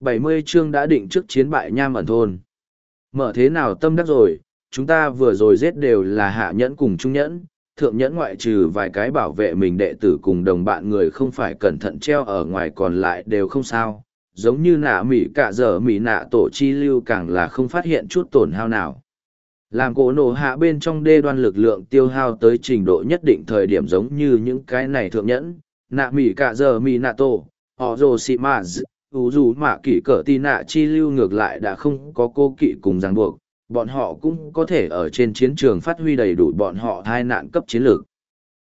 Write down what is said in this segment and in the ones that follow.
70 chương đã định trước chiến bại nham ẩn thôn. Mở thế nào tâm đắc rồi, chúng ta vừa rồi giết đều là hạ nhẫn cùng trung nhẫn, thượng nhẫn ngoại trừ vài cái bảo vệ mình đệ tử cùng đồng bạn người không phải cẩn thận treo ở ngoài còn lại đều không sao. Giống như nạ mỉ cả giờ mỉ nạ tổ chi lưu càng là không phát hiện chút tổn hao nào. Làm cổ nổ hạ bên trong đê đoan lực lượng tiêu hao tới trình độ nhất định thời điểm giống như những cái này thượng nhẫn, nạ mỉ cả giờ mỉ nạ tổ, họ rồ xị mạ ủ dù mạ kỷ cỡ tì nạ chi lưu ngược lại đã không có cô kỵ cùng ràng buộc, bọn họ cũng có thể ở trên chiến trường phát huy đầy đủ bọn họ hai nạn cấp chiến lược.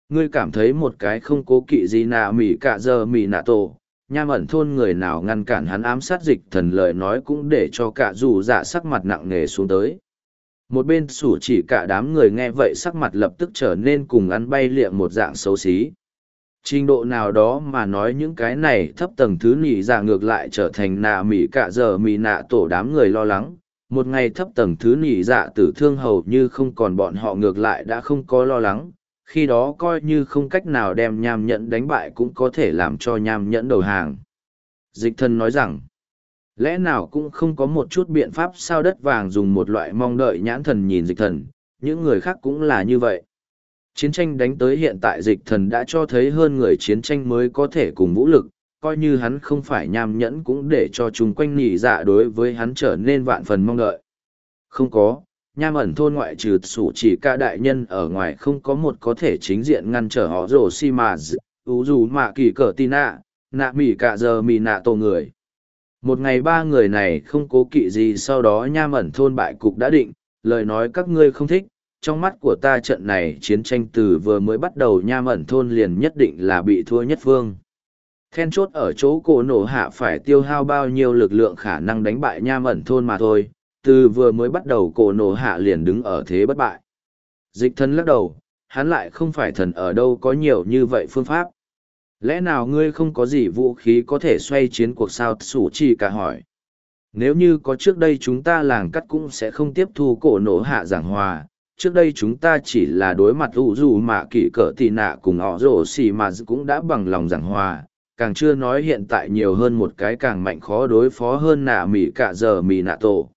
Ngươi cảm thấy một cái không cố kỵ gì nạ mỉ cả giờ mỉ nạ tổ, nham ẩn thôn người nào ngăn cản hắn ám sát dịch thần lời nói cũng để cho cả dù dạ sắc mặt nặng nề xuống tới một bên sủ chỉ cả đám người nghe vậy sắc mặt lập tức trở nên cùng ăn bay liệng một dạng xấu xí trình độ nào đó mà nói những cái này thấp tầng thứ nỉ dạ ngược lại trở thành nạ mỉ cả giờ mỉ nạ tổ đám người lo lắng. Một ngày thấp tầng thứ nỉ dạ tử thương hầu như không còn bọn họ ngược lại đã không có lo lắng. Khi đó coi như không cách nào đem nham nhẫn đánh bại cũng có thể làm cho nham nhẫn đầu hàng. Dịch thân nói rằng, lẽ nào cũng không có một chút biện pháp sao đất vàng dùng một loại mong đợi nhãn thần nhìn dịch thần, những người khác cũng là như vậy chiến tranh đánh tới hiện tại dịch thần đã cho thấy hơn người chiến tranh mới có thể cùng vũ lực coi như hắn không phải nham nhẫn cũng để cho chúng quanh nhị dạ đối với hắn trở nên vạn phần mong đợi. Không có nham ẩn thôn ngoại trừ sủ chỉ ca đại nhân ở ngoài không có một có thể chính diện ngăn trở họ rổ si mà ú dù mạ kỳ cờ tì nạ nạ mỉ cả giờ mỉ nạ tổ người. Một ngày ba người này không cố kỵ gì sau đó nham ẩn thôn bại cục đã định, lời nói các ngươi không thích, trong mắt của ta trận này chiến tranh từ vừa mới bắt đầu nham ẩn thôn liền nhất định là bị thua nhất phương. Then chốt ở chỗ cổ nổ hạ phải tiêu hao bao nhiêu lực lượng khả năng đánh bại nham ẩn thôn mà thôi, từ vừa mới bắt đầu cổ nổ hạ liền đứng ở thế bất bại. Dịch thân lắc đầu, hắn lại không phải thần ở đâu có nhiều như vậy phương pháp lẽ nào ngươi không có gì vũ khí có thể xoay chiến cuộc sao sủ chỉ cả hỏi nếu như có trước đây chúng ta làng cắt cũng sẽ không tiếp thu cổ nổ hạ giảng hòa trước đây chúng ta chỉ là đối mặt ủ dù mà kỷ cỡ tị nạ cùng họ rổ xì mà cũng đã bằng lòng giảng hòa, càng chưa nói hiện tại nhiều hơn một cái càng mạnh khó đối phó hơn nạ mỉ cả giờ mỉ nạ tổ.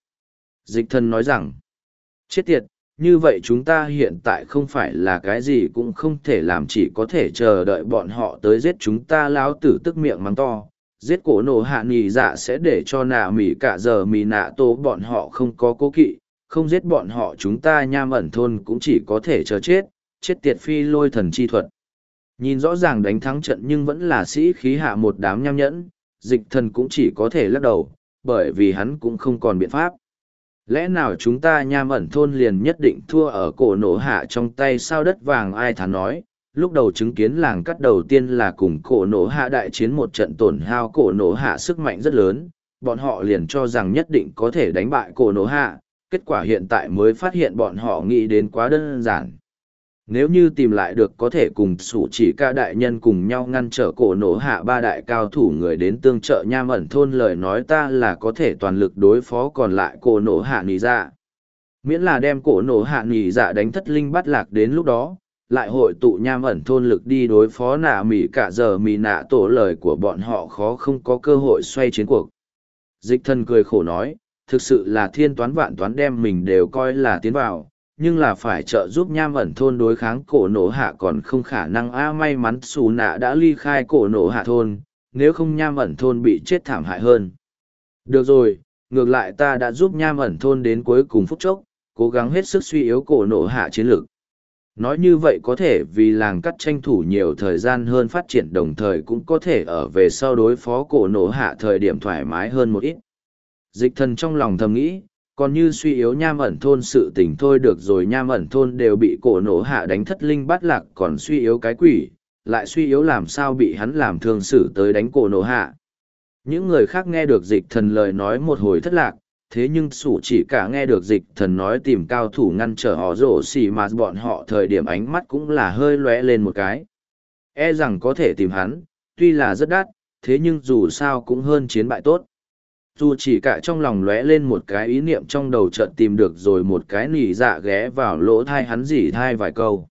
Dịch thân nói rằng, chết tiệt, như vậy chúng ta hiện tại không phải là cái gì cũng không thể làm chỉ có thể chờ đợi bọn họ tới giết chúng ta láo tử tức miệng mắng to. Giết cổ nổ hạ nghỉ dạ sẽ để cho nạ mỉ cả giờ mỉ nạ tổ bọn họ không có cố kỵ không giết bọn họ chúng ta nham ẩn thôn cũng chỉ có thể chờ chết chết tiệt phi lôi thần chi thuật. Nhìn rõ ràng đánh thắng trận nhưng vẫn là sĩ khí hạ một đám nham nhẫn, dịch thần cũng chỉ có thể lắc đầu, bởi vì hắn cũng không còn biện pháp. Lẽ nào chúng ta nham ẩn thôn liền nhất định thua ở cổ nổ hạ trong tay sao đất vàng ai thán nói, lúc đầu chứng kiến làng cắt đầu tiên là cùng cổ nổ hạ đại chiến một trận tổn hao cổ nổ hạ sức mạnh rất lớn, bọn họ liền cho rằng nhất định có thể đánh bại cổ nổ hạ kết quả hiện tại mới phát hiện bọn họ nghĩ đến quá đơn giản nếu như tìm lại được có thể cùng sủ chỉ ca đại nhân cùng nhau ngăn trở cổ nổ hạ ba đại cao thủ người đến tương trợ nham ẩn thôn lời nói ta là có thể toàn lực đối phó còn lại cổ nổ hạ nì dạ. Miễn là đem cổ nổ hạ nì dạ đánh thất linh bắt lạc đến lúc đó, lại hội tụ nham ẩn thôn lực đi đối phó nạ mỉ cả giờ mỉ nạ tổ lời của bọn họ khó không có cơ hội xoay chiến cuộc. Dịch thân cười khổ nói, thực sự là thiên toán vạn toán đem mình đều coi là tiến vào, nhưng là phải trợ giúp nham ẩn thôn đối kháng cổ nổ hạ còn không khả năng. A, may mắn xù nạ đã ly khai cổ nổ hạ thôn, nếu không nham ẩn thôn bị chết thảm hại hơn. Được rồi, ngược lại ta đã giúp nham ẩn thôn đến cuối cùng phút chốc, cố gắng hết sức suy yếu cổ nổ hạ chiến lược. Nói như vậy có thể vì làng cắt tranh thủ nhiều thời gian hơn phát triển đồng thời cũng có thể ở về sau đối phó cổ nổ hạ thời điểm thoải mái hơn một ít dịch thần trong lòng thầm nghĩ còn như suy yếu nham ẩn thôn sự tình thôi được rồi nham ẩn thôn đều bị cổ nổ hạ đánh thất linh bắt lạc còn suy yếu cái quỷ, lại suy yếu làm sao bị hắn làm thương xử tới đánh cổ nổ hạ. Những người khác nghe được dịch thần lời nói một hồi thất lạc, thế nhưng sủ chỉ cả nghe được dịch thần nói tìm cao thủ ngăn trở họ rổ xì mà bọn họ thời điểm ánh mắt cũng là hơi lóe lên một cái. E rằng có thể tìm hắn, tuy là rất đắt, thế nhưng dù sao cũng hơn chiến bại tốt dù chỉ cả trong lòng lóe lên một cái ý niệm trong đầu chợt tìm được rồi một cái nỉ dạ ghé vào lỗ thai hắn dỉ thai vài câu.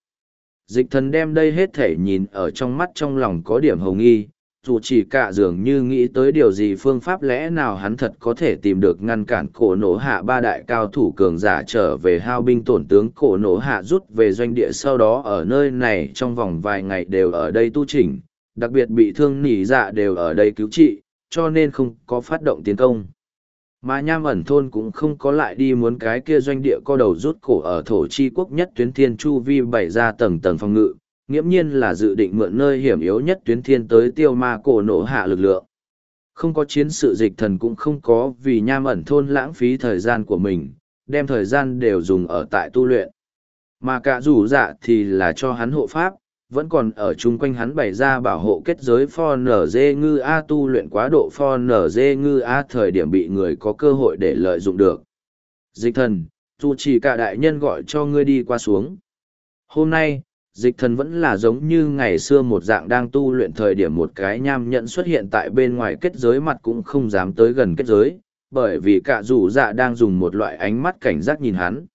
Dịch thần đem đây hết thể nhìn ở trong mắt trong lòng có điểm hồng nghi, dù chỉ cả dường như nghĩ tới điều gì phương pháp lẽ nào hắn thật có thể tìm được ngăn cản cổ nổ hạ ba đại cao thủ cường giả trở về hao binh tổn tướng cổ nổ hạ rút về doanh địa sau đó ở nơi này trong vòng vài ngày đều ở đây tu chỉnh, đặc biệt bị thương nỉ dạ đều ở đây cứu trị cho nên không có phát động tiến công mà nham ẩn thôn cũng không có lại đi muốn cái kia doanh địa co đầu rút cổ ở thổ chi quốc nhất tuyến thiên chu vi bày ra tầng tầng phòng ngự nghiễm nhiên là dự định mượn nơi hiểm yếu nhất tuyến thiên tới tiêu ma cổ nổ hạ lực lượng. Không có chiến sự dịch thần cũng không có vì nham ẩn thôn lãng phí thời gian của mình, đem thời gian đều dùng ở tại tu luyện. Mà cả rủ dạ thì là cho hắn hộ pháp, vẫn còn ở chung quanh hắn bày ra bảo hộ kết giới for NG ngư A tu luyện quá độ for NG ngư A thời điểm bị người có cơ hội để lợi dụng được. Dịch thần, dù chỉ cả đại nhân gọi cho ngươi đi qua xuống. Hôm nay, dịch thần vẫn là giống như ngày xưa một dạng đang tu luyện thời điểm một cái nham nhẫn xuất hiện tại bên ngoài kết giới mặt cũng không dám tới gần kết giới bởi vì cả rủ dạ đang dùng một loại ánh mắt cảnh giác nhìn hắn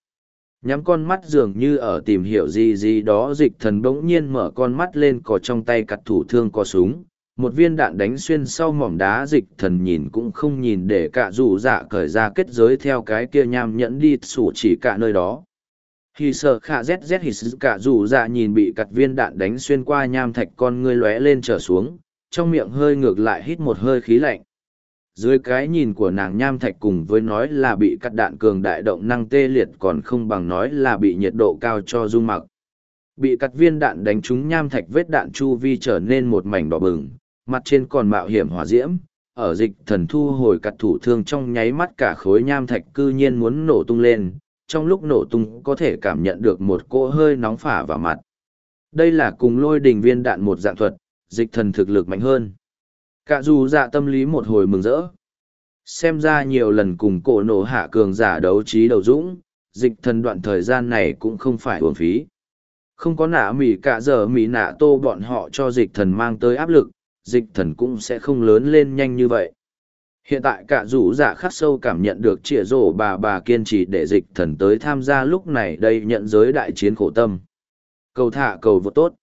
nhắm con mắt dường như ở tìm hiểu gì gì đó dịch thần bỗng nhiên mở con mắt lên có trong tay cặt thủ thương có súng. Một viên đạn đánh xuyên sau mỏm đá dịch thần nhìn cũng không nhìn để cả rủ dạ cởi ra kết giới theo cái kia nham nhẫn đi sủ chỉ cả nơi đó. Khi sợ khả zz hít sự cả rủ dạ nhìn bị cặt viên đạn đánh xuyên qua nham thạch con ngươi lóe lên trở xuống, trong miệng hơi ngược lại hít một hơi khí lạnh. Dưới cái nhìn của nàng nham thạch cùng với nói là bị cắt đạn cường đại động năng tê liệt còn không bằng nói là bị nhiệt độ cao cho dung mặc. Bị cắt viên đạn đánh trúng nham thạch vết đạn chu vi trở nên một mảnh đỏ bừng, mặt trên còn mạo hiểm hỏa diễm, ở dịch thần thu hồi cắt thủ thương trong nháy mắt cả khối nham thạch cư nhiên muốn nổ tung lên, trong lúc nổ tung có thể cảm nhận được một cỗ hơi nóng phả vào mặt. Đây là cùng lôi đình viên đạn một dạng thuật, dịch thần thực lực mạnh hơn. Cả dù dạ tâm lý một hồi mừng rỡ. Xem ra nhiều lần cùng cổ nổ hạ cường giả đấu trí đầu dũng, dịch thần đoạn thời gian này cũng không phải uổng phí. Không có nạ mỉ cả giờ mỉ nạ tô bọn họ cho dịch thần mang tới áp lực, dịch thần cũng sẽ không lớn lên nhanh như vậy. Hiện tại cả rủ dạ khắc sâu cảm nhận được trịa rổ bà bà kiên trì để dịch thần tới tham gia lúc này đây nhận giới đại chiến khổ tâm. Cầu thả cầu vô tốt.